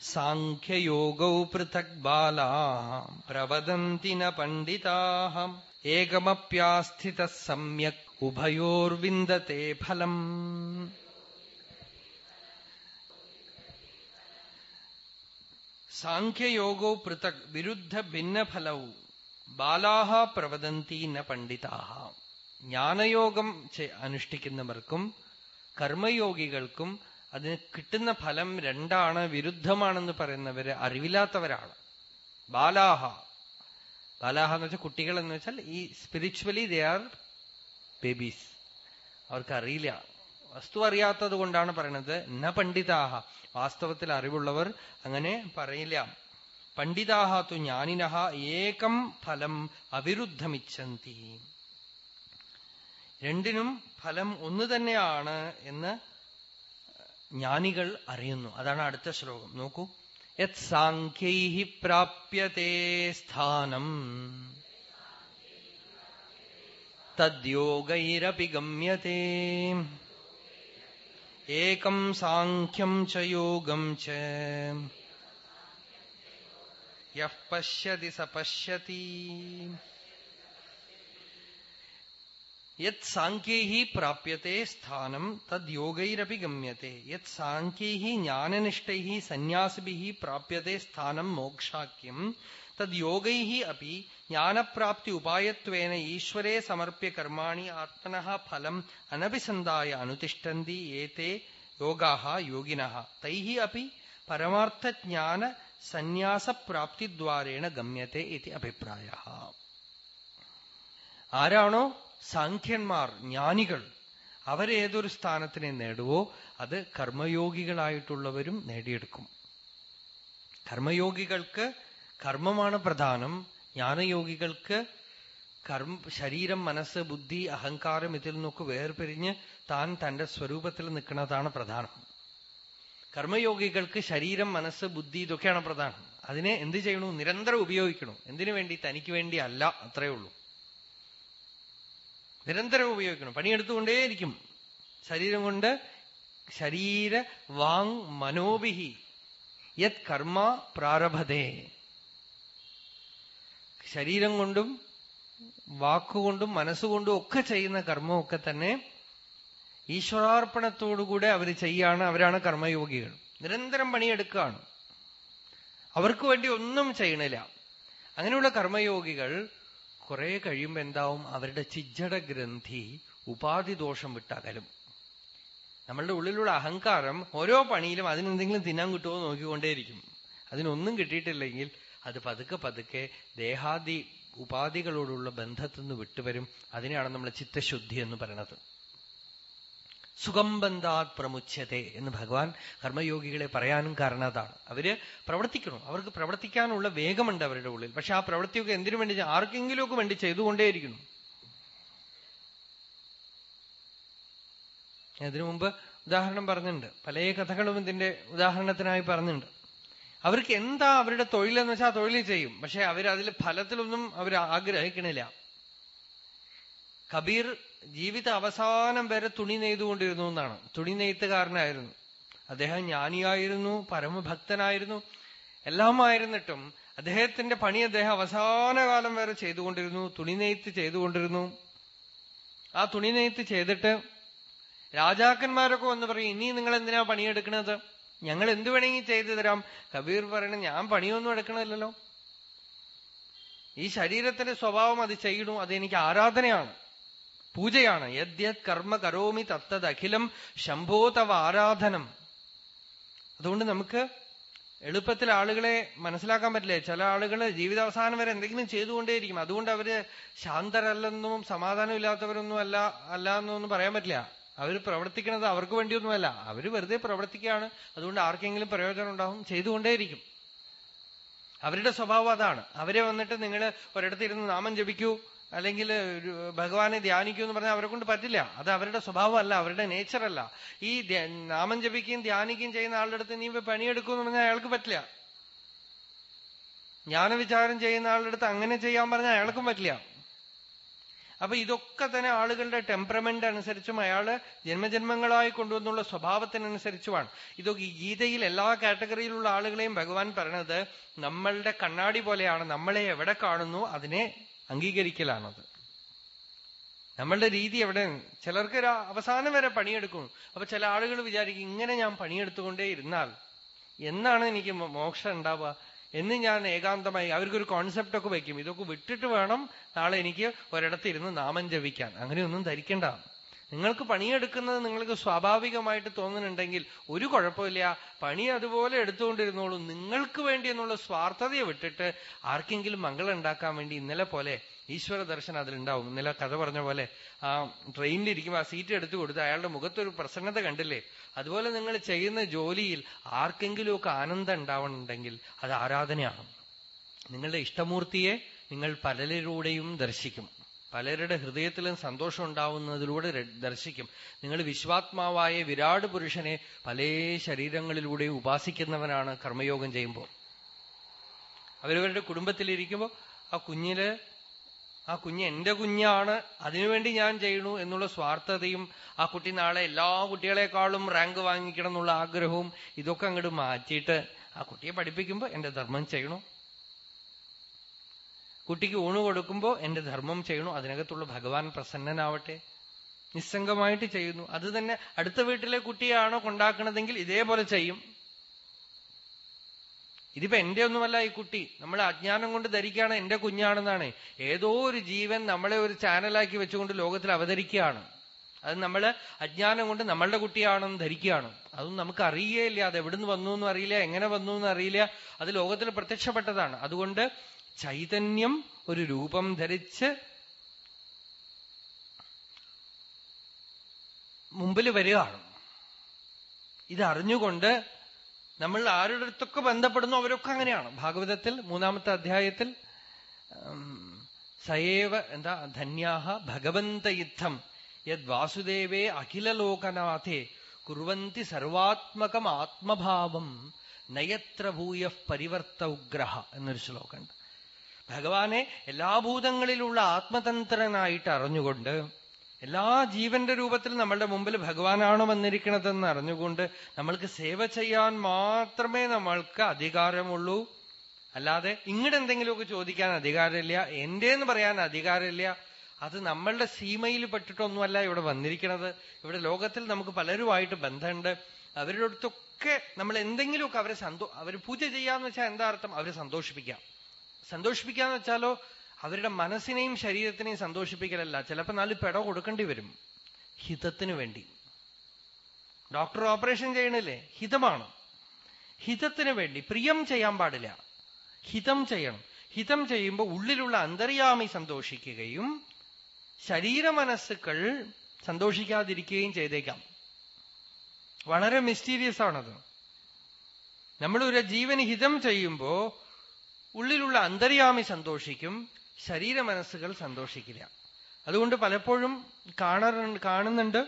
സാഖ്യയോഗൗ പൃഥക് ബാലാ പ്രവദന്തി ന പണ്ഡിതാ ഏകമപ്യാസ്ഥിത സമ്യക് ഉഭയോർവിന്ദത്തെ ഫലം. സാഖ്യയോഗോ പൃഥക് വിരുദ്ധ ഭിന്നഫലവും ബാലാഹ പ്രവദന്തി ന പണ്ഡിതാഹ. ജ്ഞാനയോഗം അനുഷ്ഠിക്കുന്നവർക്കും കർമ്മയോഗികൾക്കും അതിന് കിട്ടുന്ന ഫലം രണ്ടാണ് വിരുദ്ധമാണെന്ന് പറയുന്നവര് അറിവില്ലാത്തവരാണ്. ബാലാഹ. ബാലാഹ എന്ന് വെച്ചാൽ കുട്ടികൾ എന്ന് വെച്ചാൽ ഈ സ്പിരിച്വലി ദേ ആർ ബേബീസ് അവർക്ക് അറിയില്ല. വസ്തു അറിയാത്തത് കൊണ്ടാണ് പറയണത് ന പണ്ഡിതാഹ. വാസ്തവത്തിൽ അറിവുള്ളവർ അങ്ങനെ പറയില്ല. പണ്ഡിതാഹ തു ജ്ഞാനിനഹ ഏകം ഫലം അവിരുദ്ധമിച്ഛന്തി രണ്ടിനും ഫലം ഒന്ന് തന്നെയാണ് എന്ന് ജ്ഞാനികൾ അറിയുന്നു. അതാണ് അടുത്ത ശ്ലോകം. നോക്കൂ. യത് സാഖ്യൈ പ്രാപ്യത്തെ സ്ഥാനം. തദ്യോഗൈരപി ഗമ്യത്തെ ഏകം സാഖ്യം ച യോഗം ച. യഃ പശ്യതി സ പശ്യതി. യത് സാഖ്യൈ പ്രാപ്യത്തെ സ്ഥാനം തദ് യോഗൈരപി ഗമ്യത്തെ യത് സാഖ്യൈ ജ്ഞാനനിഷ്ഠൈ സന്യാസിഭി പ്രാപ്യത്തെ സ്ഥാനം മോക്ഷാക്യം തദ് യോഗൈ അപ്പി ജ്ഞാനപ്രാപ്തി ഉപായത്വേന ഈശ്വരെ സമർപ്യ കർമാണി ആത്മന ഫലം അനഭിസന്ധായ അനുതിഷ്ഠന്തി ഏതേ യോഗാഹ യോഗിനഃ തൈഹി അപ്പി പരമാർത്ഥജ്ഞാന സന്യാസപ്രാപ്തിദ്വാരേണ ഗമ്യത്തെ ഇതി അഭിപ്രായ ആരാണോ സാഖ്യന്മാർ ജ്ഞാനികൾ അവരേതൊരു സ്ഥാനത്തിനെ നേടുവോ അത് കർമ്മയോഗികളായിട്ടുള്ളവരും നേടിയെടുക്കും. കർമ്മയോഗികൾക്ക് കർമ്മമാണ് പ്രധാനം ജ്ഞാനയോഗികൾക്ക് കർമ്മ ശരീരം മനസ്സ് ബുദ്ധി അഹങ്കാരം ഇതിൽ നിന്നൊക്കെ വേർപിരിഞ്ഞ് താൻ തന്റെ സ്വരൂപത്തിൽ നിൽക്കുന്നതാണ് പ്രധാനം. കർമ്മയോഗികൾക്ക് ശരീരം മനസ്സ് ബുദ്ധി ഇതൊക്കെയാണ് പ്രധാനം. അതിനെ എന്ത് ചെയ്യണു? നിരന്തരം ഉപയോഗിക്കണു. എന്തിനു വേണ്ടി? തനിക്ക് വേണ്ടി അല്ല അത്രയേ ഉള്ളൂ. നിരന്തരം ഉപയോഗിക്കണം. പണിയെടുത്തുകൊണ്ടേയിരിക്കും. ശരീരം കൊണ്ട് ശരീര വാങ് മനോഭിഹി യത് കർമ്മ പ്രാരഭതേ. ശരീരം കൊണ്ടും വാക്കുകൊണ്ടും മനസ്സുകൊണ്ടും ഒക്കെ ചെയ്യുന്ന കർമ്മമൊക്കെ തന്നെ ഈശ്വരാർപ്പണത്തോടുകൂടെ അവർ ചെയ്യാണ്. അവരാണ് കർമ്മയോഗികൾ. നിരന്തരം പണിയെടുക്കുകയാണ്. അവർക്ക് വേണ്ടി ഒന്നും ചെയ്യണില്ല. അങ്ങനെയുള്ള കർമ്മയോഗികൾ കുറെ കഴിയുമ്പോ എന്താവും? അവരുടെ ചിജ്ജട ഗ്രന്ഥി ഉപാധി ദോഷം വിട്ടകലും. നമ്മളുടെ ഉള്ളിലുള്ള അഹങ്കാരം ഓരോ പണിയിലും അതിനെന്തെങ്കിലും തിന്നാൻ കിട്ടുമോ നോക്കിക്കൊണ്ടേയിരിക്കും. അതിനൊന്നും കിട്ടിയിട്ടില്ലെങ്കിൽ അത് പതുക്കെ പതുക്കെ ദേഹാദി ഉപാധികളോടുള്ള ബന്ധത്തിൽ നിന്ന് വിട്ടുവരും. അതിനെയാണ് നമ്മൾ ചിത്തശുദ്ധി എന്ന് പറയുന്നത് പ്രമുച്ഛതേ എന്ന് ഭഗവാൻ കർമ്മയോഗികളെ പറയാനും കാരണം അതാണ്. അവർ പ്രവർത്തിക്കണം അവർക്ക് പ്രവർത്തിക്കാനുള്ള വേഗമുണ്ട് അവരുടെ ഉള്ളിൽ. പക്ഷെ ആ പ്രവൃത്തിയൊക്കെ എന്തിനു വേണ്ടി ആർക്കെങ്കിലുമൊക്കെ വേണ്ടി ചെയ്തുകൊണ്ടേയിരിക്കുന്നു. അതിനു മുമ്പ് ഉദാഹരണം പറഞ്ഞിട്ടുണ്ട്. പല കഥകളും ഇതിന്റെ ഉദാഹരണത്തിനായി പറഞ്ഞിട്ടുണ്ട്. അവർക്ക് എന്താ അവരുടെ തൊഴിലെന്ന് വെച്ചാൽ തൊഴിൽ ചെയ്യും. പക്ഷെ അവരതിൽ ഫലത്തിലൊന്നും അവർ ആഗ്രഹിക്കണില്ല. കബീർ ജീവിത അവസാനം വരെ തുണി നെയ്തുകൊണ്ടിരുന്നു എന്നാണ്. തുണി നെയ്ത്തുകാരനായിരുന്നു. അദ്ദേഹം ജ്ഞാനിയായിരുന്നു പരമഭക്തനായിരുന്നു. എല്ലാമായിരുന്നിട്ടും അദ്ദേഹത്തിന്റെ പണി അദ്ദേഹം അവസാന കാലം വരെ ചെയ്തുകൊണ്ടിരുന്നു. തുണി നെയ്ത്ത് ചെയ്തുകൊണ്ടിരുന്നു. ആ തുണി നെയ്ത്ത് ചെയ്തിട്ട് രാജാക്കന്മാരൊക്കെ വന്ന് പറയും ഇനി നിങ്ങൾ എന്തിനാ പണിയെടുക്കണത് ഞങ്ങൾ എന്തു വേണമെങ്കിൽ ചെയ്തു തരാം. കബീർ പറയണ ഞാൻ പണിയൊന്നും എടുക്കണമല്ലോ ഈ ശരീരത്തിന്റെ സ്വഭാവം അത് ചെയ്യണു അത് എനിക്ക് ആരാധനയാണ്. പൂജയാണ്. യദ്യത് കർമ്മ കരോമി തത്തത് അഖിലം ശംഭോതവ ആരാധനം. അതുകൊണ്ട് നമുക്ക് എളുപ്പത്തിൽ ആളുകളെ മനസ്സിലാക്കാൻ പറ്റില്ലേ? ചില ആളുകൾ ജീവിതാവസാനം വരെ എന്തെങ്കിലും ചെയ്തുകൊണ്ടേയിരിക്കും. അതുകൊണ്ട് അവർ ശാന്തരല്ലെന്നും സമാധാനമില്ലാത്തവരൊന്നും അല്ല അല്ല എന്നൊന്നും പറയാൻ പറ്റില്ല. അവർ പ്രവർത്തിക്കുന്നത് അവർക്ക് വേണ്ടിയൊന്നുമല്ല. അവർ വെറുതെ പ്രവർത്തിക്കുകയാണ്. അതുകൊണ്ട് ആർക്കെങ്കിലും പ്രയോജനം ഉണ്ടാവും ചെയ്തുകൊണ്ടേയിരിക്കും. അവരുടെ സ്വഭാവം അതാണ്. അവരെ വന്നിട്ട് നിങ്ങൾ ഒരിടത്തിരുന്ന് നാമം ജപിക്കൂ. അല്ലെങ്കിൽ ഭഗവാനെ ധ്യാനിക്കൂ എന്ന് പറഞ്ഞാൽ അവരെ കൊണ്ട് പറ്റില്ല. അത് അവരുടെ സ്വഭാവമല്ല അവരുടെ നേച്ചറല്ല. ഈ നാമം ജപിക്കുകയും ധ്യാനിക്കുകയും ചെയ്യുന്ന ആളുടെ അടുത്ത് നീ പണിയെടുക്കൂ എന്ന് പറഞ്ഞാൽ അയാൾക്ക് പറ്റില്ല. ജ്ഞാനവിചാരം ചെയ്യുന്ന ആളുടെ അടുത്ത് അങ്ങനെ ചെയ്യാൻ പറഞ്ഞാൽ അയാൾക്കും പറ്റില്ല. അപ്പൊ ഇതൊക്കെ തന്നെ ആളുകളുടെ ടെമ്പറമെന്റ് അനുസരിച്ചും അയാൾ ജന്മജന്മങ്ങളായി കൊണ്ടുവന്നുള്ള സ്വഭാവത്തിനനുസരിച്ചുമാണ്. ഇതൊക്കെ ഗീതയിൽ എല്ലാ കാറ്റഗറിയിലുള്ള ആളുകളെയും ഭഗവാൻ പറഞ്ഞത് നമ്മളുടെ കണ്ണാടി പോലെയാണ്. നമ്മളെ എവിടെ കാണുന്നു അതിനെ അംഗീകരിക്കലാണത്. നമ്മളുടെ രീതി എവിടെ? ചിലർക്ക് ഒരു അവസാനം വരെ പണിയെടുക്കും. അപ്പൊ ചില ആളുകൾ വിചാരിക്കും ഇങ്ങനെ ഞാൻ പണിയെടുത്തുകൊണ്ടേ ഇരുന്നാൽ എന്നാണ് എനിക്ക് മോക്ഷം ഉണ്ടാവുക? എന്ന് ഞാൻ ഏകാന്തമായി അവർക്കൊരു കോൺസെപ്റ്റ് ഒക്കെ വയ്ക്കും ഇതൊക്കെ വിട്ടിട്ട് വേണം നാളെ എനിക്ക് ഒരിടത്തിരുന്ന് നാമം ജപിക്കാൻ. അങ്ങനെയൊന്നും ധരിക്കണ്ട. നിങ്ങൾക്ക് പണിയെടുക്കുന്നത് നിങ്ങൾക്ക് സ്വാഭാവികമായിട്ട് തോന്നുന്നുണ്ടെങ്കിൽ ഒരു കുഴപ്പമില്ല. പണി അതുപോലെ എടുത്തുകൊണ്ടിരുന്നോളൂ. നിങ്ങൾക്ക് വേണ്ടി എന്നുള്ള സ്വാർത്ഥതയെ വിട്ടിട്ട് ആർക്കെങ്കിലും മംഗളം ഉണ്ടാക്കാൻ വേണ്ടി ഇന്നലെ പോലെ ഈശ്വര ദർശനം അതിലുണ്ടാവും. ഇന്നലെ കഥ പറഞ്ഞ പോലെ ആ ട്രെയിനിലിരിക്കുമ്പോൾ ആ സീറ്റ് എടുത്തു കൊടുത്ത് അയാളുടെ മുഖത്തൊരു പ്രസന്നത കണ്ടില്ലേ? അതുപോലെ നിങ്ങൾ ചെയ്യുന്ന ജോലിയിൽ ആർക്കെങ്കിലുമൊക്കെ ആനന്ദം ഉണ്ടാവണമെങ്കിൽ അത് ആരാധനയാണ് നിങ്ങളുടെ ഇഷ്ടമൂർത്തിയെ നിങ്ങൾ പലരിലൂടെയും ദർശിക്കും. പലരുടെ ഹൃദയത്തിലും സന്തോഷം ഉണ്ടാവുന്നതിലൂടെ ദർശിക്കും. നിങ്ങൾ വിശ്വാത്മാവായ വിരാട് പുരുഷനെ പല ശരീരങ്ങളിലൂടെ ഉപാസിക്കുന്നവനാണ് കർമ്മയോഗം ചെയ്യുമ്പോൾ. അവരവരുടെ കുടുംബത്തിലിരിക്കുമ്പോൾ ആ കുഞ്ഞിൽ ആ കുഞ്ഞ് എന്റെ കുഞ്ഞാണ് അതിനുവേണ്ടി ഞാൻ ചെയ്യണു എന്നുള്ള സ്വാർത്ഥതയും ആ കുട്ടി നാളെ എല്ലാ കുട്ടികളെക്കാളും റാങ്ക് വാങ്ങിക്കണം എന്നുള്ള ആഗ്രഹവും ഇതൊക്കെ അങ്ങോട്ട് മാറ്റിയിട്ട് ആ കുട്ടിയെ പഠിപ്പിക്കുമ്പോൾ എന്റെ ധർമ്മം ചെയ്യണു? കുട്ടിക്ക് ഊണ് കൊടുക്കുമ്പോൾ എന്റെ ധർമ്മം ചെയ്യണു? അതിനകത്തുള്ള ഭഗവാൻ പ്രസന്നനാവട്ടെ. നിസ്സംഗമായിട്ട് ചെയ്യുന്നു. അത് തന്നെ അടുത്ത വീട്ടിലെ കുട്ടിയാണോ കൊണ്ടാക്കണതെങ്കിൽ ഇതേപോലെ ചെയ്യും. ഇതിപ്പോ എന്റെ ഒന്നുമല്ല ഈ കുട്ടി. നമ്മൾ അജ്ഞാനം കൊണ്ട് ധരിക്കുകയാണ് എന്റെ കുഞ്ഞാണെന്നാണ്. ഏതോ ഒരു ജീവൻ നമ്മളെ ഒരു ചാനലാക്കി വെച്ചുകൊണ്ട് ലോകത്തിൽ അവതരിക്കുകയാണ്. അത് നമ്മൾ അജ്ഞാനം കൊണ്ട് നമ്മളുടെ കുട്ടിയാണെന്ന് ധരിക്കുകയാണ്. അതൊന്നും നമുക്ക് അറിയേ ഇല്ല അത് എവിടുന്ന് വന്നു എന്നും അറിയില്ല എങ്ങനെ വന്നു എന്ന് അറിയില്ല അത് ലോകത്തിൽ പ്രത്യക്ഷപ്പെട്ടതാണ്. അതുകൊണ്ട് ചൈതന്യം ഒരു രൂപം ധരിച്ച് മുമ്പിൽ വരികയാണ്. ഇതറിഞ്ഞുകൊണ്ട് നമ്മൾ ആരുടെ അടുത്തൊക്കെ ബന്ധപ്പെടുന്നു അവരൊക്കെ അങ്ങനെയാണ്. ഭാഗവതത്തിൽ മൂന്നാമത്തെ അധ്യായത്തിൽ സയേവ എന്താ ധന്യാഹ ഭഗവന്ത യുദ്ധം യദ് വാസുദേവേ അഖിലലോകനാഥേ കുറുവന്തി സർവാത്മകം ആത്മഭാവം നയത്ര ഭൂയ പരിവർത്ത ഉഗ്രഹ എന്നൊരു ശ്ലോകമുണ്ട്. ഭഗവാനെ എല്ലാ ഭൂതങ്ങളിലുള്ള ആത്മതന്ത്രനായിട്ട് അറിഞ്ഞുകൊണ്ട് എല്ലാ ജീവന്റെ രൂപത്തിൽ നമ്മളുടെ മുമ്പിൽ ഭഗവാനാണ് വന്നിരിക്കണതെന്ന് അറിഞ്ഞുകൊണ്ട് നമ്മൾക്ക് സേവ ചെയ്യാൻ മാത്രമേ നമ്മൾക്ക് അധികാരമുള്ളൂ. അല്ലാതെ ഇങ്ങോട്ട് എന്തെങ്കിലുമൊക്കെ ചോദിക്കാൻ അധികാരമില്ല എന്റെ എന്ന് പറയാൻ അധികാരമില്ല. അത് നമ്മളുടെ സീമയിൽ പെട്ടിട്ടൊന്നുമല്ല ഇവിടെ വന്നിരിക്കുന്നത് ഇവിടെ ലോകത്തിൽ നമുക്ക് പലരുമായിട്ട് ബന്ധമുണ്ട്. അവരുടെ അടുത്തൊക്കെ നമ്മൾ എന്തെങ്കിലുമൊക്കെ അവരെ സന്തോ അവർ പൂജ ചെയ്യാന്ന് വെച്ചാൽ എന്താർത്ഥം അവരെ സന്തോഷിപ്പിക്കാം. സന്തോഷിപ്പിക്കാന്ന് വെച്ചാലോ അവരുടെ മനസ്സിനെയും ശരീരത്തിനെയും സന്തോഷിപ്പിക്കലല്ല. ചിലപ്പോൾ നാല് പെട കൊടുക്കേണ്ടി വരും. ഹിതത്തിന് വേണ്ടി. Doctor operation ചെയ്യണില്ലേ? ഹിതമാണ്. ഹിതത്തിന് വേണ്ടി. പ്രിയം ചെയ്യാൻ പാടില്ല. ഹിതം ചെയ്യണം. ഹിതം ചെയ്യുമ്പോൾ ഉള്ളിലുള്ള അന്തര്യാമി സന്തോഷിക്കുകയും ശരീര മനസ്സുകൾ സന്തോഷിക്കാതിരിക്കുകയും ചെയ്തേക്കാം. വളരെ മിസ്റ്റീരിയസ് ആണത് നമ്മളൊരു ജീവന് ഹിതം ചെയ്യുമ്പോ ഉള്ളിലുള്ള അന്തര്യാമി സന്തോഷിക്കും ശരീര മനസ്സുകൾ സന്തോഷിക്കില്ല. അതുകൊണ്ട് പലപ്പോഴും കാണാറുണ്ട് കാണുന്നുണ്ട്.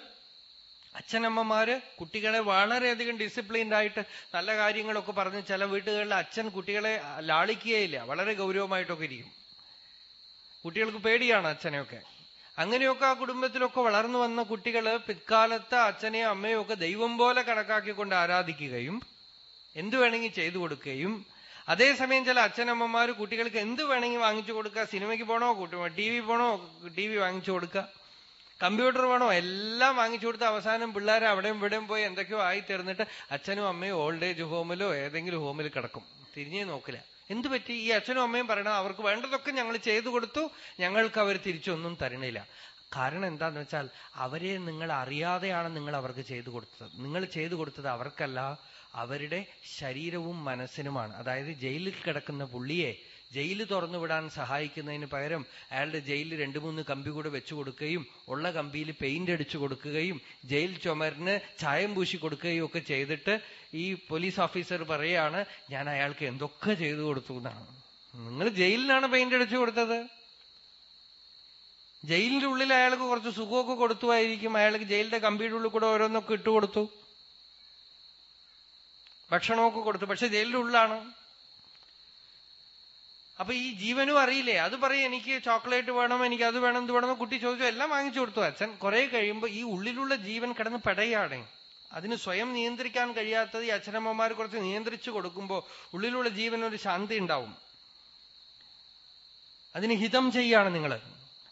അച്ഛനമ്മമാര് കുട്ടികളെ വളരെയധികം ഡിസിപ്ലിൻഡ് ആയിട്ട് നല്ല കാര്യങ്ങളൊക്കെ പറഞ്ഞ് ചില വീട്ടുകളിൽ അച്ഛൻ കുട്ടികളെ ലാളിക്കുകയില്ല. വളരെ ഗൗരവമായിട്ടൊക്കെ ഇരിക്കും. കുട്ടികൾക്ക് പേടിയാണ് അച്ഛനെയൊക്കെ. അങ്ങനെയൊക്കെ ആ കുടുംബത്തിലൊക്കെ വളർന്നു വന്ന കുട്ടികൾ പിൽക്കാലത്ത് അച്ഛനെയും അമ്മയും ഒക്കെ ദൈവം പോലെ കണക്കാക്കിക്കൊണ്ട് ആരാധിക്കുകയും എന്തു വേണമെങ്കിൽ ചെയ്തു കൊടുക്കുകയും അതേസമയം ചില അച്ഛനമ്മമാർ കുട്ടികൾക്ക് എന്ത് വേണമെങ്കിൽ വാങ്ങിച്ചു കൊടുക്കുക. സിനിമയ്ക്ക് പോണോ ടി വി പോണോ ടി വി വാങ്ങിച്ചു കൊടുക്കുക. കമ്പ്യൂട്ടർ വേണോ എല്ലാം വാങ്ങിച്ചു കൊടുത്ത് അവസാനം പിള്ളേരെ അവിടെയും ഇവിടെയും പോയി എന്തൊക്കെയോ ആയി തീർന്നിട്ട് അച്ഛനും അമ്മയും ഓൾഡ് ഏജ് ഹോമിലോ ഏതെങ്കിലും ഹോമിൽ കിടക്കും. തിരിഞ്ഞേ നോക്കില്ല. എന്തു പറ്റി? ഈ അച്ഛനും അമ്മയും പറയണം അവർക്ക് വേണ്ടതൊക്കെ ഞങ്ങൾ ചെയ്തു കൊടുത്തു. ഞങ്ങൾക്ക് അവർ തിരിച്ചൊന്നും തരണില്ല. കാരണം എന്താന്ന് വെച്ചാൽ അവരെ നിങ്ങൾ അറിയാതെയാണ് നിങ്ങൾ അവർക്ക് ചെയ്തു കൊടുത്തത്. നിങ്ങൾ ചെയ്തു കൊടുത്തത് അവർക്കല്ല. അവരുടെ ശരീരവും മനസ്സിനുമാണ്. അതായത് ജയിലിൽ കിടക്കുന്ന പുള്ളിയെ ജയിൽ തുറന്നുവിടാൻ സഹായിക്കുന്നതിന് പകരം അയാളുടെ ജയിലിൽ രണ്ടു മൂന്ന് കമ്പി കൂടെ വെച്ചു കൊടുക്കുകയും ഉള്ള കമ്പിയിൽ പെയിന്റ് അടിച്ചു കൊടുക്കുകയും ജയിൽ ചുമരിന് ചായം പൂശി കൊടുക്കുകയും ഒക്കെ ചെയ്തിട്ട് ഈ പോലീസ് ഓഫീസർ പറയാണ് ഞാൻ അയാൾക്ക് എന്തൊക്കെ ചെയ്തു കൊടുത്തു എന്നാണ്. നിങ്ങൾ ജയിലിനാണ് പെയിന്റ് അടിച്ചു കൊടുത്തത്. ജയിലിന്റെ ഉള്ളിൽ അയാൾക്ക് കുറച്ച് സുഖമൊക്കെ കൊടുത്തുമായിരിക്കും അയാൾക്ക് ജയിലിന്റെ കമ്പിയുടെ ഉള്ളിൽ കൂടെ ഓരോന്നൊക്കെ ഇട്ടുകൊടുത്തു ഭക്ഷണമൊക്കെ കൊടുത്തു. പക്ഷെ ജയിലിന്റെ ഉള്ളാണ് അപ്പൊ ഈ ജീവനും അറിയില്ലേ? അത് പറയും എനിക്ക് ചോക്ലേറ്റ് വേണം എനിക്ക് അത് വേണം ഇത് വേണം കുട്ടി ചോദിച്ചു. എല്ലാം വാങ്ങിച്ചു കൊടുത്തു. അച്ഛൻ കുറെ കഴിയുമ്പോൾ ഈ ഉള്ളിലുള്ള ജീവൻ കിടന്ന് പെടയാണ്. അതിന് സ്വയം നിയന്ത്രിക്കാൻ കഴിയാത്തത് ഈ അച്ഛനമ്മമാർ കുറച്ച് നിയന്ത്രിച്ചു കൊടുക്കുമ്പോൾ ഉള്ളിലുള്ള ജീവനൊരു ശാന്തി ഉണ്ടാവും. അതിന് ഹിതം ചെയ്യാണ് നിങ്ങൾ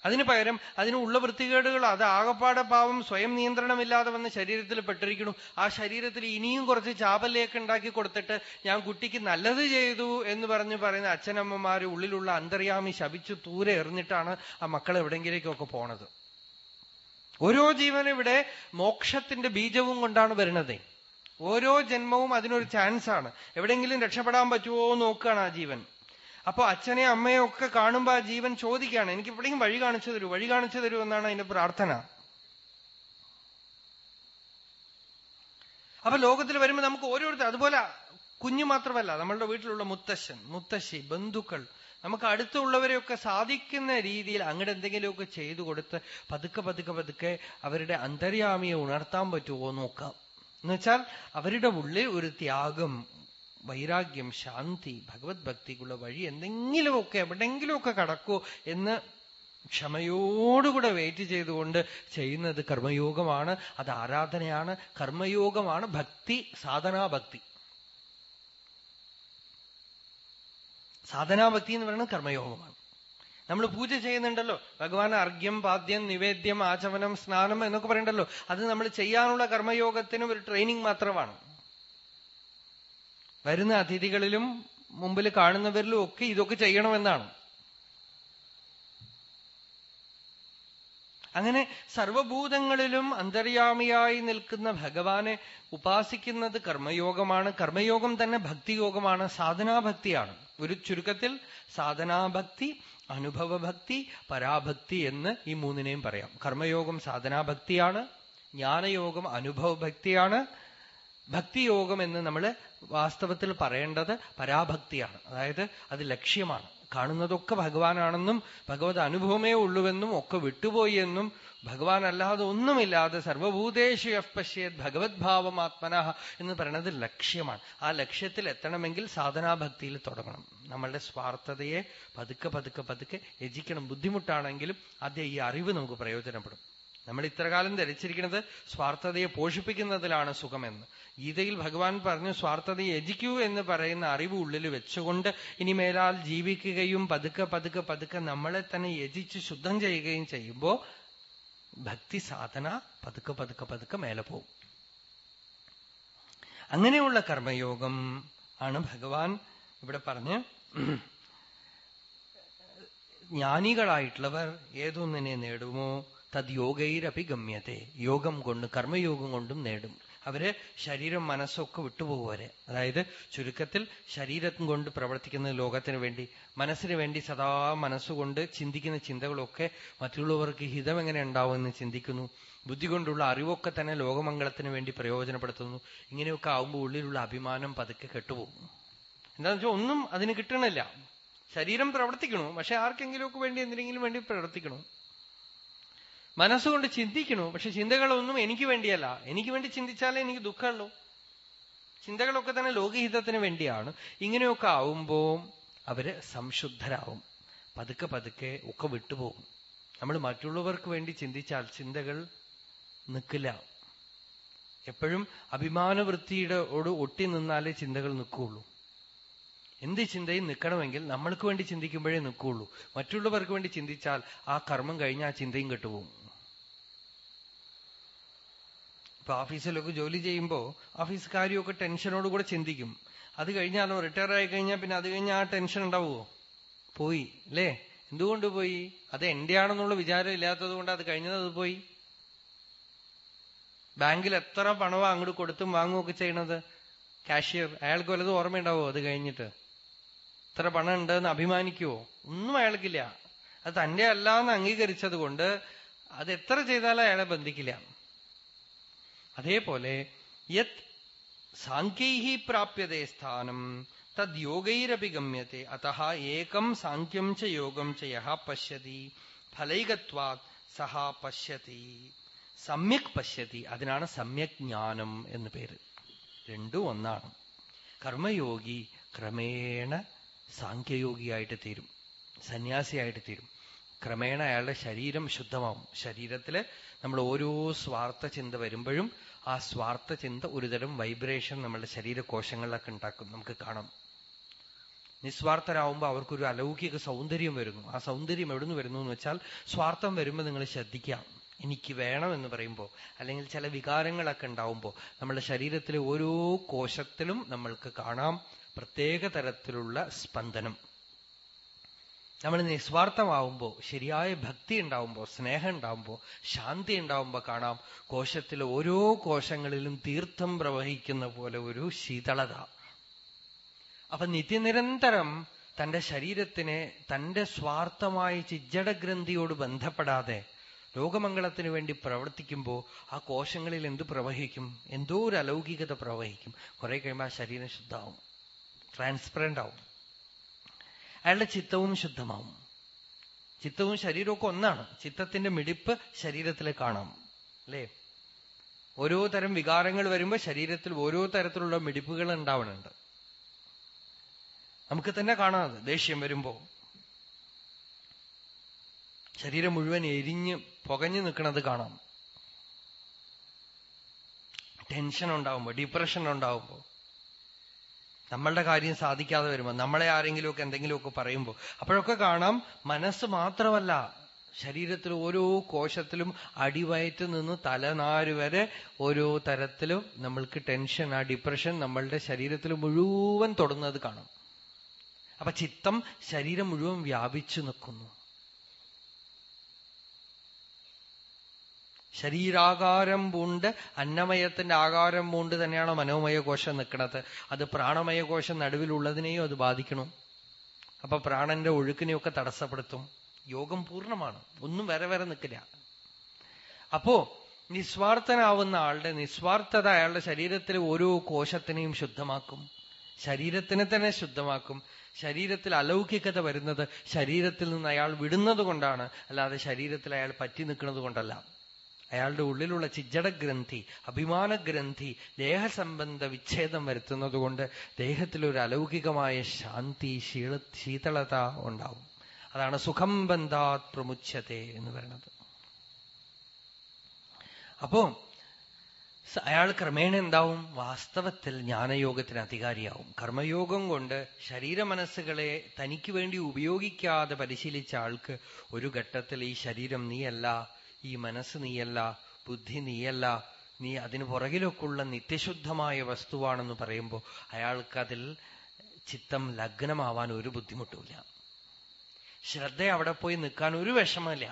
അതിന് പകരം അതിന് ഉള്ള വൃത്തികേടുകൾ അത് ആകപ്പാടെ പാവം സ്വയം നിയന്ത്രണമില്ലാതെ വന്ന് ശരീരത്തിൽ പെട്ടിരിക്കുന്നു. ആ ശരീരത്തിൽ ഇനിയും കുറച്ച് ചാപല്യൊക്കെ ഉണ്ടാക്കി കൊടുത്തിട്ട് ഞാൻ കുട്ടിക്ക് നല്ലത് ചെയ്തു എന്ന് പറഞ്ഞ് പറയുന്ന അച്ഛനമ്മമാര് ഉള്ളിലുള്ള അന്തര്യാമി ശപിച്ചു തൂരെ എറിഞ്ഞിട്ടാണ് ആ മക്കൾ എവിടെങ്കിലേക്കൊക്കെ പോണത്. ഓരോ ജീവനും ഇവിടെ മോക്ഷത്തിന്റെ ബീജവും കൊണ്ടാണ് വരുന്നത്. ഓരോ ജന്മവും അതിനൊരു ചാൻസ് ആണ്. എവിടെയെങ്കിലും രക്ഷപ്പെടാൻ പറ്റുമോ നോക്കുകയാണ് ആ ജീവൻ. അപ്പൊ അച്ഛനെ അമ്മയെ ഒക്കെ കാണുമ്പോ ജീവൻ ചോദിക്കുകയാണ് എനിക്ക് ഇവിടെയും വഴി കാണിച്ചു തരൂ വഴി കാണിച്ചു തരൂ എന്നാണ് അതിന്റെ പ്രാർത്ഥന. അപ്പൊ ലോകത്തിൽ വരുമ്പോ നമുക്ക് ഓരോരുത്തർ അതുപോലെ കുഞ്ഞു മാത്രമല്ല നമ്മളുടെ വീട്ടിലുള്ള മുത്തശ്ശൻ മുത്തശ്ശി ബന്ധുക്കൾ നമുക്ക് അടുത്തുള്ളവരെയൊക്കെ സാധിക്കുന്ന രീതിയിൽ അങ്ങോട്ട് എന്തെങ്കിലുമൊക്കെ ചെയ്തു കൊടുത്ത് പതുക്കെ പതുക്കെ പതുക്കെ അവരുടെ അന്തര്യാമിയെ ഉണർത്താൻ പറ്റുമോ നോക്കാം. എന്നുവെച്ചാൽ അവരുടെ ഉള്ളിൽ ഒരു ത്യാഗം വൈരാഗ്യം ശാന്തി ഭഗവത് ഭക്തിക്കുള്ള വഴി എന്തെങ്കിലുമൊക്കെ എവിടെങ്കിലുമൊക്കെ കടക്കൂ എന്ന് ക്ഷമയോടുകൂടെ വെയിറ്റ് ചെയ്തുകൊണ്ട് ചെയ്യുന്നത് കർമ്മയോഗമാണ്. അത് ആരാധനയാണ്. കർമ്മയോഗമാണ് ഭക്തി സാധനാഭക്തി സാധനാഭക്തി എന്ന് പറയുന്നത് കർമ്മയോഗമാണ്. നമ്മൾ പൂജ ചെയ്യുന്നുണ്ടല്ലോ. ഭഗവാൻ അർഘ്യം പാദ്യം നിവേദ്യം ആചമനം സ്നാനം എന്നൊക്കെ പറയണ്ടല്ലോ. അത് നമ്മൾ ചെയ്യാനുള്ള കർമ്മയോഗത്തിനും ഒരു ട്രെയിനിങ് മാത്രമാണ്. വരുന്ന അതിഥികളിലും മുമ്പിൽ കാണുന്നവരിലും ഒക്കെ ഇതൊക്കെ ചെയ്യണമെന്നാണ്. അങ്ങനെ സർവഭൂതങ്ങളിലും അന്തര്യാമിയായി നിൽക്കുന്ന ഭഗവാനെ ഉപാസിക്കുന്നത് കർമ്മയോഗമാണ്. കർമ്മയോഗം തന്നെ ഭക്തിയോഗമാണ് സാധനാഭക്തിയാണ്. ഒരു ചുരുക്കത്തിൽ സാധനാഭക്തി അനുഭവഭക്തി പരാഭക്തി എന്ന് ഈ മൂന്നിനെയും പറയാം. കർമ്മയോഗം സാധനാഭക്തിയാണ് ജ്ഞാനയോഗം അനുഭവഭക്തിയാണ് ഭക്തിയോഗം എന്ന് നമ്മൾ വാസ്തവത്തിൽ പറയേണ്ടത് പരാഭക്തിയാണ്. അതായത് അത് ലക്ഷ്യമാണ്. കാണുന്നതൊക്കെ ഭഗവാനാണെന്നും ഭഗവത് അനുഭവമേ ഉള്ളുവെന്നും ഒക്കെ വിട്ടുപോയി എന്നും ഭഗവാൻ അല്ലാതെ ഒന്നുമില്ലാതെ സർവഭൂതേഷു എഫ് പശ്യേത് ഭഗവത് ഭാവമാത്മന എന്ന് പറയുന്നത് ലക്ഷ്യമാണ്. ആ ലക്ഷ്യത്തിൽ എത്തണമെങ്കിൽ സാധനാഭക്തിയിൽ തുടങ്ങണം. നമ്മളുടെ സ്വാർത്ഥതയെ പതുക്കെ പതുക്കെ പതുക്കെ യജിക്കണം. ബുദ്ധിമുട്ടാണെങ്കിലും ആദ്യം ഈ അറിവ് നമുക്ക് പ്രയോജനപ്പെടും. നമ്മൾ ഇത്രകാലം ധരിച്ചിരിക്കുന്നത് സ്വാർത്ഥതയെ പോഷിപ്പിക്കുന്നതിലാണ് സുഖമെന്ന്. ഗീതയിൽ ഭഗവാൻ പറഞ്ഞു സ്വാർത്ഥതയെ യജിക്കൂ എന്ന് പറയുന്ന അറിവ് ഉള്ളിൽ വെച്ചുകൊണ്ട് ഇനി മേലാൽ ജീവിക്കുകയും പതുക്കെ പതുക്കെ പതുക്കെ നമ്മളെ തന്നെ യജിച്ച് ശുദ്ധം ചെയ്യുകയും ചെയ്യുമ്പോൾ ഭക്തി സാധന പതുക്കെ പതുക്കെ പതുക്കെ മേലെ പോകും. അങ്ങനെയുള്ള കർമ്മയോഗം ആണ് ഭഗവാൻ ഇവിടെ പറഞ്ഞ് ജ്ഞാനികളായിട്ടുള്ളവർ ഏതൊന്നിനെ നേടുമോ? തത് യോഗൈരപി ഗമ്യത്തെ. യോഗം കൊണ്ട് കർമ്മയോഗം കൊണ്ടും നേടും. അവർ ശരീരം മനസ്സൊക്കെ വിട്ടുപോകുവരെ. അതായത് ചുരുക്കത്തിൽ ശരീരം കൊണ്ട് പ്രവർത്തിക്കുന്ന ലോകത്തിന് വേണ്ടി മനസ്സിന് വേണ്ടി സദാ മനസ്സുകൊണ്ട് ചിന്തിക്കുന്ന ചിന്തകളൊക്കെ മറ്റുള്ളവർക്ക് ഹിതം എങ്ങനെ ഉണ്ടാവുമെന്ന് ചിന്തിക്കുന്നു. ബുദ്ധി കൊണ്ടുള്ള അറിവൊക്കെ തന്നെ ലോകമംഗളത്തിന് വേണ്ടി പ്രയോജനപ്പെടുത്തുന്നു. ഇങ്ങനെയൊക്കെ ആവുമ്പോൾ ഉള്ളിലുള്ള അഭിമാനം പതുക്കെ കെട്ടുപോകും. എന്താണെന്ന് വെച്ചാൽ ഒന്നും അതിന് കിട്ടണില്ല. ശരീരം പ്രവർത്തിക്കണു. പക്ഷെ ആർക്കെങ്കിലുമൊക്കെ വേണ്ടി എന്തിനെങ്കിലും വേണ്ടി പ്രവർത്തിക്കണു. മനസ്സുകൊണ്ട് ചിന്തിക്കണു. പക്ഷെ ചിന്തകളൊന്നും എനിക്ക് വേണ്ടിയല്ല. എനിക്ക് വേണ്ടി ചിന്തിച്ചാലേ എനിക്ക് ദുഃഖമുള്ളൂ. ചിന്തകളൊക്കെ തന്നെ ലോകഹിതത്തിന് വേണ്ടിയാണ്. ഇങ്ങനെയൊക്കെ ആവുമ്പോ അവർ സംശുദ്ധരാവും. പതുക്കെ പതുക്കെ ഒക്കെ വിട്ടുപോകും. നമ്മൾ മറ്റുള്ളവർക്ക് വേണ്ടി ചിന്തിച്ചാൽ ചിന്തകൾ നിൽക്കില്ല എപ്പോഴും അഭിമാനവൃത്തിയുടെ ഓട് ഒട്ടി നിന്നാലേ ചിന്തകൾ നിൽക്കുകയുള്ളൂ. എന്ത് ചിന്തയും നിൽക്കണമെങ്കിൽ നമ്മൾക്ക് വേണ്ടി ചിന്തിക്കുമ്പോഴേ നിൽക്കുകയുള്ളൂ. മറ്റുള്ളവർക്ക് വേണ്ടി ചിന്തിച്ചാൽ ആ കർമ്മം കഴിഞ്ഞ് ആ ചിന്തയും കെട്ടുപോകും. ഇപ്പൊ ഓഫീസിലൊക്കെ ജോലി ചെയ്യുമ്പോൾ ഓഫീസ് കാര്യമൊക്കെ ടെൻഷനോട് കൂടെ ചിന്തിക്കും. അത് കഴിഞ്ഞാലോ റിട്ടയർ ആയി കഴിഞ്ഞാൽ പിന്നെ അത് കഴിഞ്ഞാൽ ആ ടെൻഷൻ ഉണ്ടാവുമോ പോയി അല്ലേ? എന്തുകൊണ്ട് പോയി? അത് എന്റെ ആണെന്നുള്ള വിചാരം ഇല്ലാത്തത് കൊണ്ട് അത് കഴിഞ്ഞത് അത് പോയി. ബാങ്കിൽ എത്ര പണമോ അങ്ങോട്ട് കൊടുത്തും വാങ്ങുകയൊക്കെ ചെയ്യണത്? കാഷ്യർ അയാൾക്ക് വല്ലതും ഓർമ്മയുണ്ടാവോ അത് കഴിഞ്ഞിട്ട്? എത്ര പണം ഉണ്ടെന്ന് അഭിമാനിക്കുവോ? ഒന്നും അയാൾക്കില്ല. അത് തന്റെ അല്ല എന്ന് അംഗീകരിച്ചത് കൊണ്ട് അത് എത്ര ചെയ്താലും അയാളെ ബന്ധിക്കില്ല. അതേപോലെ യത് സാഖ്യൈ പ്രാപ്യത സ്ഥാനം തദ് യോഗൈരപി ഗമ്യത്തെ അത ഏകം സാഖ്യം ച യോഗം ച യഹ പശ്യതി ഫലൈകത്വാത് സഹ പശ്യതി. സമ്യക് പശ്യതി അതിനാണ് സമ്യക് ജ്ഞാനം എന്ന് പേര്. രണ്ടും ഒന്നാണ്. കർമ്മയോഗി ക്രമേണ സാഖ്യയോഗിയായിട്ട് തീരും സന്യാസിയായിട്ട് തീരും. ക്രമേണ അയാളുടെ ശരീരം ശുദ്ധമാവും. ശരീരത്തിൽ നമ്മൾ ഓരോ സ്വാർത്ഥ ചിന്ത വരുമ്പോഴും ആ സ്വാർത്ഥ ചിന്ത ഒരുതരം വൈബ്രേഷൻ നമ്മളുടെ ശരീരകോശങ്ങളിലൊക്കെ ഉണ്ടാക്കും. നമുക്ക് കാണാം. നിസ്വാർത്ഥരാകുമ്പോൾ അവർക്കൊരു അലൗകിക സൗന്ദര്യം വരുന്നു. ആ സൗന്ദര്യം എവിടുന്ന് വരുന്നു എന്ന് വെച്ചാൽ സ്വാർത്ഥം വരുമ്പോൾ നിങ്ങൾ ശ്രദ്ധിക്കാം. എനിക്ക് വേണം എന്ന് പറയുമ്പോൾ അല്ലെങ്കിൽ ചില വികാരങ്ങളൊക്കെ ഉണ്ടാവുമ്പോൾ നമ്മുടെ ശരീരത്തിലെ ഓരോ കോശത്തിലും നമ്മൾക്ക് കാണാം. പ്രത്യേക തരത്തിലുള്ള സ്പന്ദനം. നമ്മൾ നിസ്വാർത്ഥമാവുമ്പോൾ ശരിയായ ഭക്തി ഉണ്ടാവുമ്പോൾ സ്നേഹം ഉണ്ടാവുമ്പോൾ ശാന്തി ഉണ്ടാവുമ്പോൾ കാണാം. കോശത്തിലെ ഓരോ കോശങ്ങളിലും തീർത്ഥം പ്രവഹിക്കുന്ന പോലെ ഒരു ശീതളത. അപ്പൊ നിത്യനിരന്തരം തന്റെ ശരീരത്തിനെ തന്റെ സ്വാർത്ഥമായ ചിജ്ജടഗ്രന്ഥിയോട് ബന്ധപ്പെടാതെ ലോകമംഗളത്തിന് വേണ്ടി പ്രവർത്തിക്കുമ്പോൾ ആ കോശങ്ങളിൽ എന്തു പ്രവഹിക്കും? എന്തോ ഒരു അലൗകികത പ്രവഹിക്കും. കുറെ കഴിയുമ്പോൾ ആ ശരീരം ശുദ്ധമാവും. ട്രാൻസ്പെറന്റ് ആവും. അയാളുടെ ചിത്തവും ശുദ്ധമാവും. ചിത്തവും ശരീരവും ഒന്നാണ്. ചിത്തത്തിന്റെ മിടിപ്പ് ശരീരത്തിൽ കാണാം. അല്ലേ? ഓരോ തരം വികാരങ്ങൾ വരുമ്പോൾ ശരീരത്തിൽ ഓരോ തരത്തിലുള്ള മിടിപ്പുകൾ ഉണ്ടാവുന്നുണ്ട് നമുക്ക് തന്നെ കാണാം ദേഷ്യം വരുമ്പോ. ശരീരം മുഴുവൻ എരിഞ്ഞ് പുകഞ്ഞു നിൽക്കുന്നത് കാണാം. ടെൻഷൻ ഉണ്ടാവുമ്പോ ഡിപ്രഷൻ ഉണ്ടാവുമ്പോ. നമ്മളുടെ കാര്യം സാധിക്കാതെ വരുമ്പോൾ നമ്മളെ ആരെങ്കിലുമൊക്കെ എന്തെങ്കിലുമൊക്കെ പറയുമ്പോൾ അപ്പോഴൊക്കെ കാണാം മനസ്സ് മാത്രമല്ല ശരീരത്തിൽ ഓരോ കോശത്തിലും അടിവയറ്റ് നിന്ന് തലനാര് വരെ ഓരോ തരത്തിലും നമ്മൾക്ക് ടെൻഷൻ ആ ഡിപ്രഷൻ നമ്മളുടെ ശരീരത്തിൽ മുഴുവൻ തൊടുന്നത് കാണാം. അപ്പൊ ചിത്തം ശരീരം മുഴുവൻ വ്യാപിച്ചു നിൽക്കുന്നു. ശരീരാകാരം പൂണ്ട് അന്നമയത്തിന്റെ ആകാരം പൂണ്ട് തന്നെയാണ് മനോമയ കോശം നിൽക്കുന്നത്? അത് പ്രാണമയ കോശം നടുവിലുള്ളതിനെയും അത് ബാധിക്കണം. അപ്പൊ പ്രാണന്റെ ഒഴുക്കിനെയൊക്കെ തടസ്സപ്പെടുത്തും. യോഗം പൂർണമാണ്. ഒന്നും വരെ വരെ നിൽക്കില്ല. അപ്പോ നിസ്വാർത്ഥനാവുന്ന ആളുടെ നിസ്വാർത്ഥത അയാളുടെ ശരീരത്തിലെ ഓരോ കോശത്തിനെയും ശുദ്ധമാക്കും. ശരീരത്തിനെ തന്നെ ശുദ്ധമാക്കും. ശരീരത്തിൽ അലൗകികത വരുന്നത് ശരീരത്തിൽ നിന്ന് അയാൾ വിടുന്നത് കൊണ്ടാണ്. അല്ലാതെ ശരീരത്തിൽ അയാൾ പറ്റി നിൽക്കുന്നത് കൊണ്ടല്ല. അയാളുടെ ഉള്ളിലുള്ള ചിജടഗ്രന്ഥി അഭിമാനഗ്രന്ഥി ദേഹസംബന്ധ വിച്ഛേദം വരുത്തുന്നത് കൊണ്ട് ദേഹത്തിൽ ഒരു അലൗകികമായ ശാന്തി ശീല ശീതളത ഉണ്ടാവും. അതാണ് സുഖം ബന്ധാത് പ്രമുച്യത്തെ എന്ന് പറയുന്നത്. അപ്പോ അയാൾ ക്രമേണ എന്താവും? വാസ്തവത്തിൽ ജ്ഞാനയോഗത്തിന് അധികാരിയാവും. കർമ്മയോഗം കൊണ്ട് ശരീര മനസ്സുകളെ തനിക്ക് വേണ്ടി ഉപയോഗിക്കാതെ പരിശീലിച്ച ആൾക്ക് ഒരു ഘട്ടത്തിൽ ഈ ശരീരം നീയല്ല ഈ മനസ്സ് നീയല്ല ബുദ്ധി നീയല്ല നീ അതിന് പുറകിലൊക്കെയുള്ള നിത്യശുദ്ധമായ വസ്തുവാണെന്ന് പറയുമ്പോൾ അയാൾക്കതിൽ ചിത്തം ലഗ്നമാവാൻ ഒരു ബുദ്ധിമുട്ടുമില്ല. ശ്രദ്ധ അവിടെ പോയി നിൽക്കാൻ ഒരു വിഷമമില്ല.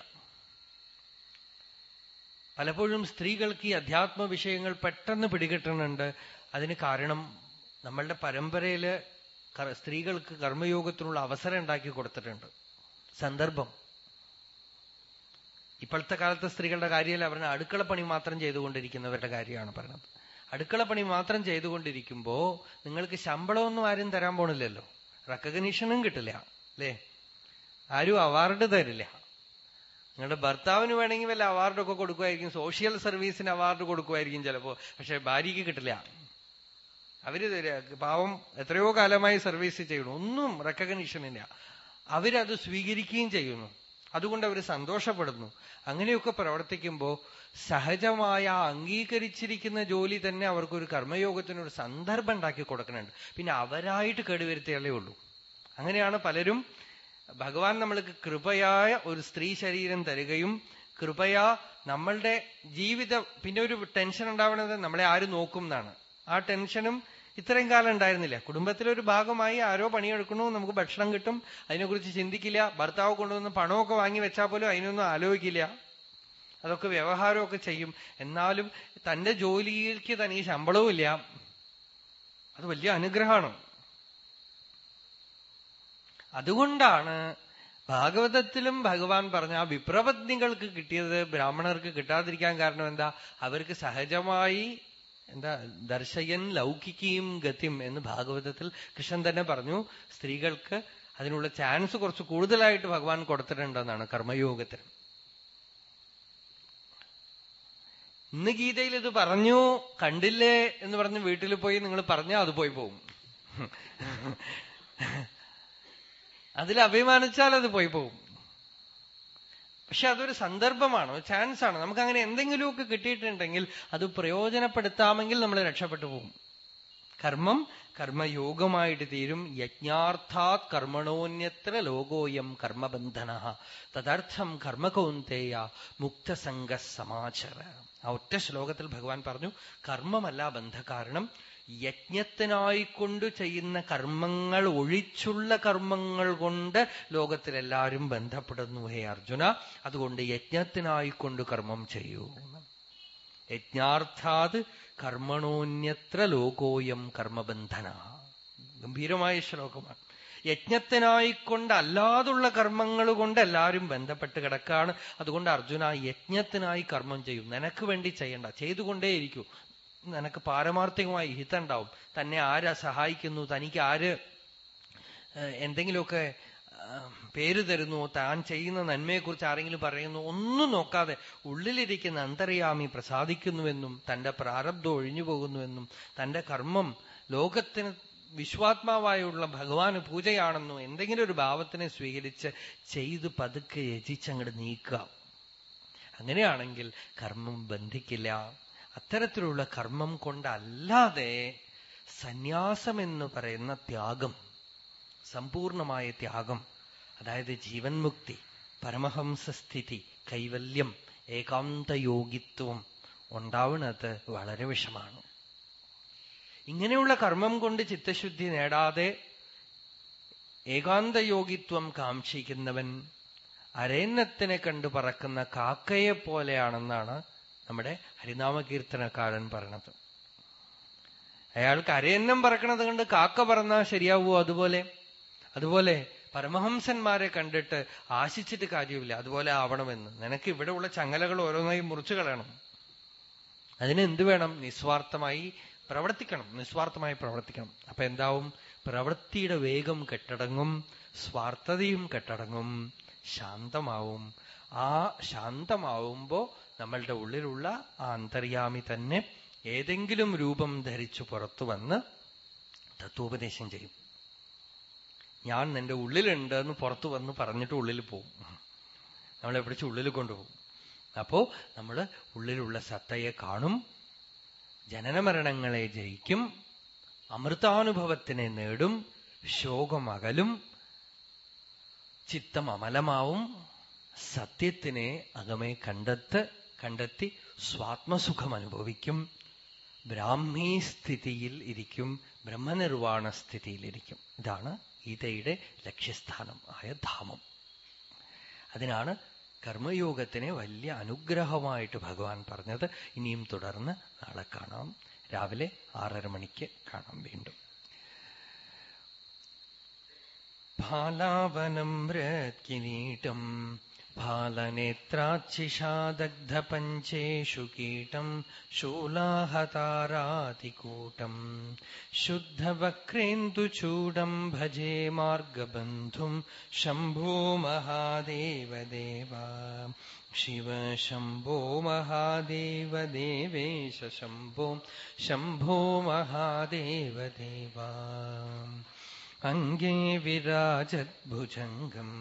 പലപ്പോഴും സ്ത്രീകൾക്ക് ഈ അധ്യാത്മ വിഷയങ്ങൾ പെട്ടെന്ന് പിടികിട്ടുന്നുണ്ട്. അതിന് കാരണം നമ്മളുടെ പരമ്പരയിൽ സ്ത്രീകൾക്ക് കർമ്മയോഗത്തിനുള്ള അവസരം ഉണ്ടാക്കി കൊടുത്തിട്ടുണ്ട്. സന്ദർഭം. ഇപ്പോഴത്തെ കാലത്തെ സ്ത്രീകളുടെ കാര്യമല്ല പറഞ്ഞ അടുക്കള പണി മാത്രം ചെയ്തുകൊണ്ടിരിക്കുന്നവരുടെ കാര്യമാണ് പറയുന്നത് അടുക്കള പണി മാത്രം ചെയ്തുകൊണ്ടിരിക്കുമ്പോ നിങ്ങൾക്ക് ശമ്പളമൊന്നും ആരും തരാൻ പോണില്ലല്ലോ. റെക്കഗ്നീഷനും കിട്ടില്ല അല്ലേ? ആരും അവാർഡ് തരില്ല. നിങ്ങളുടെ ഭർത്താവിന് വേണമെങ്കിൽ വല്ല അവാർഡൊക്കെ കൊടുക്കുമായിരിക്കും സോഷ്യൽ സർവീസിന് അവാർഡ് കൊടുക്കുമായിരിക്കും ചിലപ്പോൾ പക്ഷെ ഭാര്യയ്ക്ക് കിട്ടില്ല. അവർ പാവം എത്രയോ കാലമായി സർവീസ് ചെയ്യണു. ഒന്നും റെക്കഗ്നീഷൻ ഇല്ല. അവരത് സ്വീകരിക്കുകയും ചെയ്യുന്നു. അതുകൊണ്ട് അവർ സന്തോഷപ്പെടുന്നു. അങ്ങനെയൊക്കെ പ്രവർത്തിക്കുമ്പോൾ സഹജമായ അംഗീകരിച്ചിരിക്കുന്ന ജോലി തന്നെ അവർക്കൊരു കർമ്മയോഗത്തിനൊരു സന്ദർഭം ഉണ്ടാക്കി കൊടുക്കുന്നുണ്ട്. പിന്നെ അവരായിട്ട് കേടുവരുത്തിയാലേ ഉള്ളൂ. അങ്ങനെയാണ് പലരും ഭഗവാൻ നമ്മൾക്ക് കൃപയായ ഒരു സ്ത്രീ ശരീരം തരികയും കൃപയാ നമ്മളുടെ ജീവിതം പിന്നെ ഒരു ടെൻഷൻ ഉണ്ടാവുന്നത് നമ്മളെ ആര് നോക്കും എന്നാണ്. ആ ടെൻഷനും ഇത്രയും കാലം ഉണ്ടായിരുന്നില്ല. കുടുംബത്തിലൊരു ഭാഗമായി ആരോ പണിയെടുക്കണു നമുക്ക് ഭക്ഷണം കിട്ടും അതിനെക്കുറിച്ച് ചിന്തിക്കില്ല ഭർത്താവ് കൊണ്ടുവന്ന് പണമൊക്കെ വാങ്ങി വെച്ചാൽ പോലും അതിനൊന്നും ആലോചിക്കില്ല. അതൊക്കെ വ്യവഹാരമൊക്കെ ചെയ്യും. എന്നാലും തന്റെ ജോലിക്ക് തനിക്ക് ശമ്പളവും ഇല്ല. അത് വലിയ അനുഗ്രഹമാണ്. അതുകൊണ്ടാണ് ഭാഗവതത്തിലും ഭഗവാൻ പറഞ്ഞ ആ വിപ്രപത്നികൾക്ക് കിട്ടിയത് ബ്രാഹ്മണർക്ക് കിട്ടാതിരിക്കാൻ കാരണം എന്താ? അവർക്ക് സഹജമായി എന്താ ദർശയൻ ലൗകികയും ഗതിം എന്ന് ഭാഗവതത്തിൽ കൃഷ്ണൻ തന്നെ പറഞ്ഞു സ്ത്രീകൾക്ക് അതിനുള്ള ചാൻസ് കുറച്ച് കൂടുതലായിട്ട് ഭഗവാൻ കൊടുത്തിട്ടുണ്ടെന്നാണ് കർമ്മയോഗത്തിന് ഇന്ന് ഗീതയിൽ ഇത് പറഞ്ഞു കണ്ടില്ലേ എന്ന് പറഞ്ഞ് വീട്ടിൽ പോയി നിങ്ങൾ പറഞ്ഞാൽ അത് പോയി പോകും. അതിൽ അഭിമാനിച്ചാൽ അത് പോയി പോകും. പക്ഷെ അതൊരു സന്ദർഭമാണ് ചാൻസ് ആണ് നമുക്ക് അങ്ങനെ എന്തെങ്കിലുമൊക്കെ കിട്ടിയിട്ടുണ്ടെങ്കിൽ അത് പ്രയോജനപ്പെടുത്താമെങ്കിൽ നമ്മൾ രക്ഷപ്പെട്ടു പോകും. കർമ്മം കർമ്മയോഗമായിട്ട് തീരും. യജ്ഞാർത്ഥാത് കർമ്മണോന്യത്ര ലോകോയം കർമ്മബന്ധന. തദർത്ഥം കർമ്മകൗന്തേയ മുക്തസംഗ സമാചര. ആ ഒറ്റ ശ്ലോകത്തിൽ ഭഗവാൻ പറഞ്ഞു കർമ്മമല്ല ബന്ധകാരണം യജ്ഞത്തിനായിക്കൊണ്ട് ചെയ്യുന്ന കർമ്മങ്ങൾ ഒഴിച്ചുള്ള കർമ്മങ്ങൾ കൊണ്ട് ലോകത്തിലെല്ലാവരും ബന്ധപ്പെടുന്നു ഹേ അർജുന. അതുകൊണ്ട് യജ്ഞത്തിനായിക്കൊണ്ട് കർമ്മം ചെയ്യൂ. യജ്ഞാർത്ഥാത് കർമ്മണോന്യത്ര ലോകോയം കർമ്മബന്ധന. ഗംഭീരമായ ശ്ലോകമാണ്. യജ്ഞത്തിനായിക്കൊണ്ട് അല്ലാതുള്ള കർമ്മങ്ങൾ കൊണ്ട് എല്ലാവരും ബന്ധപ്പെട്ട് കിടക്കാണ്. അതുകൊണ്ട് അർജുന യജ്ഞത്തിനായി കർമ്മം ചെയ്യും. നിനക്ക് വേണ്ടി ചെയ്യണ്ട. ചെയ്തുകൊണ്ടേയിരിക്കൂ. നിനക്ക് പാരമാർത്ഥികമായി ഹിതണ്ടാവും തന്നെ ആരാ സഹായിക്കുന്നു? തനിക്ക് ആര് എന്തെങ്കിലുമൊക്കെ പേര് തരുന്നു? താൻ ചെയ്യുന്ന നന്മയെക്കുറിച്ച് ആരെങ്കിലും പറയുന്നു? ഒന്നും നോക്കാതെ ഉള്ളിലിരിക്കുന്ന അന്തര്യാമി പ്രസാദിക്കുന്നുവെന്നും തന്റെ പ്രാരബ്ധം ഒഴിഞ്ഞു പോകുന്നുവെന്നും തന്റെ കർമ്മം ലോകത്തിന് വിശ്വാത്മാവായുള്ള ഭഗവാന് പൂജയാണെന്നോ എന്തെങ്കിലും ഒരു ഭാവത്തിനെ സ്വീകരിച്ച് ചെയ്ത് പതുക്കെ രചിച്ചങ്ങോട്ട് നീക്കുക. അങ്ങനെയാണെങ്കിൽ കർമ്മം ബന്ധിക്കില്ല. അത്തരത്തിലുള്ള കർമ്മം കൊണ്ടല്ലാതെ സന്യാസം എന്ന് പറയുന്ന ത്യാഗം സമ്പൂർണമായ ത്യാഗം അതായത് ജീവൻ മുക്തി പരമഹംസസ്ഥിതി കൈവല്യം ഏകാന്ത ഏകാന്തയോഗിത്വം ഉണ്ടാവുന്നത് വളരെ വിഷമാണ്. ഇങ്ങനെയുള്ള കർമ്മം കൊണ്ട് ചിത്തശുദ്ധി നേടാതെ ഏകാന്ത ഏകാന്തയോഗിത്വം കാക്ഷിക്കുന്നവൻ അരയന്നത്തിനെ കണ്ടു പറക്കുന്ന കാക്കയെ പോലെയാണെന്നാണ് നമ്മുടെ ഹരിനാമകീർത്തനക്കാരൻ പറഞ്ഞത് അയാൾക്ക് അരയന്നം പറക്കണത് കണ്ട് കാക്ക പറന്നാൽ ശരിയാവോ അതുപോലെ? അതുപോലെ പരമഹംസന്മാരെ കണ്ടിട്ട് ആശിച്ചിട്ട് കാര്യമില്ല. അതുപോലെ ആവണമെന്ന്. നിനക്ക് ഇവിടെ ഉള്ള ചങ്ങലകൾ ഓരോന്നായി മുറിച്ചു കളയണം. അതിന് എന്ത് വേണം? നിസ്വാർത്ഥമായി പ്രവർത്തിക്കണം. നിസ്വാർത്ഥമായി പ്രവർത്തിക്കണം. അപ്പൊ എന്താവും? പ്രവൃത്തിയുടെ വേഗം കെട്ടടങ്ങും സ്വാർത്ഥതയും കെട്ടടങ്ങും ശാന്തമാവും. ആ ശാന്തമാവുമ്പോ നമ്മളുടെ ഉള്ളിലുള്ള ആ അന്തര്യാമി തന്നെ ഏതെങ്കിലും രൂപം ധരിച്ചു പുറത്തു വന്ന് തത്വോപദേശം ചെയ്യും. ഞാൻ നിന്റെ ഉള്ളിലുണ്ട് എന്ന് പുറത്തു വന്ന് പറഞ്ഞിട്ട് ഉള്ളിൽ പോവും. നമ്മളെ പിടിച്ച് ഉള്ളിൽ കൊണ്ടുപോകും. അപ്പോ നമ്മൾ ഉള്ളിലുള്ള സത്തയെ കാണും ജനനമരണങ്ങളെ ജയിക്കും അമൃതാനുഭവത്തിനെ നേടും ശോകമകലും ചിത്തം അമലമാവും സത്യത്തിനെ അകമേ കണ്ടെത്ത് കണ്ടെത്തി സ്വാത്മസുഖം അനുഭവിക്കും ബ്രാഹ്മീ സ്ഥിതിയിൽ ഇരിക്കും ബ്രഹ്മനിർവാണ സ്ഥിതിയിലിരിക്കും ഇതാണ് ഗീതയുടെ ലക്ഷ്യസ്ഥാനം ആയ ധാമം. അതിനാണ് കർമ്മയോഗത്തിനെ വലിയ അനുഗ്രഹമായിട്ട് ഭഗവാൻ പറഞ്ഞത്. ഇനിയും തുടർന്ന് നാളെ കാണാം. രാവിലെ ആറര മണിക്ക് കാണാം വീണ്ടും. ഫാലാവനം കിരീടം फालनेत्राच्छिषादग्धपञ्चेषु कीटम् शूलाहतारातिकूटम् शुद्धवक्रेन्दुचूडम् भजे मार्गबन्धुम् शम्भो महादेवदेवा शिव शम्भो महादेवदेवेश शम्भो शम्भो महादेवदेवा अङ्गे विराजद्भुजङ्गम्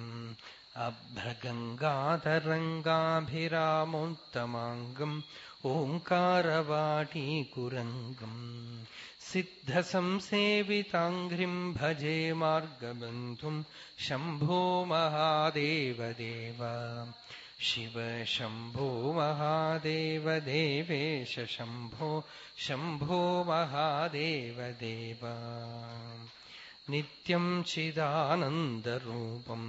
अभ्रगङ्गातरङ्गाभिरामोत्तमाङ्गम् ओङ्कारवाटीकुरङ्गम् सिद्धसंसेविताङ्घ्रिम् भजे मार्गबन्धुम् शम्भो महादेवदेव शिव शम्भो महादेवदेवेश शम्भो शम्भो महादेवदेव नित्यम् चिदानन्दरूपम्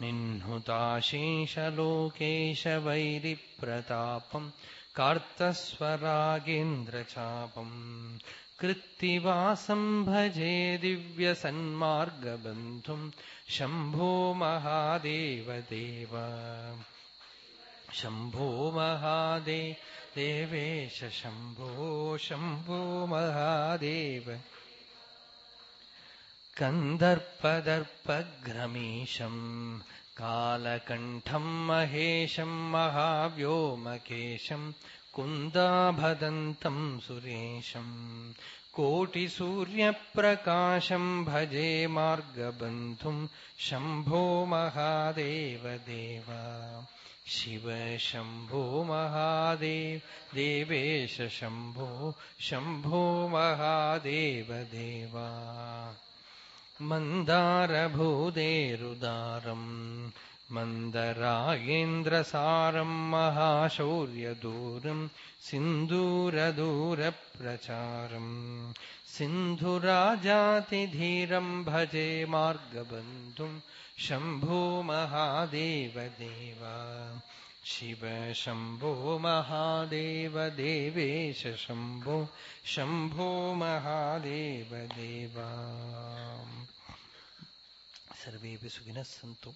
निह्नुताशेषलोकेशवैरिप्रतापम् कार्तस्वरागेन्द्रचापम्। कृत्तिवासम् भजे दिव्यसन्मार्गबन्धुम् शम्भो महादेवदेव। शम्भो महादे देवेश शम्भो शम्भो महादेव कन्दर्पदर्पघ्रमीशम् कालकण्ठम् महेशम् महाव्योमकेशम् कुन्दाभदन्तम् सुरेशम् कोटिसूर्यप्रकाशम् भजे मार्गबन्धुम् शम्भो महादेव देव शिव शम्भो महादेव देवेश शम्भो शम्भो महादेव देवा मन्दारभूदेरुदारम् मन्दरायेन्द्रसारम् महाशौर्यदूरम् सिन्दूरदूरप्रचारम् सिन्धुराजातिधीरम् भजे मार्गबन्धुम् शम्भो महादेव देव शिव शम्भो महादेव देवेश शम्भो शम्भो महादेव देवा। सर्वेऽपि सुखिनः सन्तु,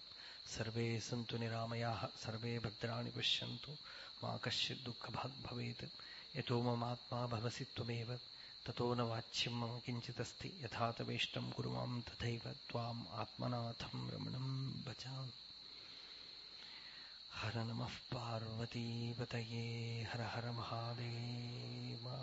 सर्वे सन्तु निरामयाः, सर्वे भद्राणि पश्यन्तु। मा कश्चित् दुःखभाग् भवेत्, यतो ममात्मा भवसि त्वमेव, ततो न वाच्यं मम किञ्चिदस्ति, यथा तवेष्टं कुरु माँ तथैव त्वाम् आत्मनाथं रमणं भजामि हर नमः पार्वतीपतये हर हर महादेवा।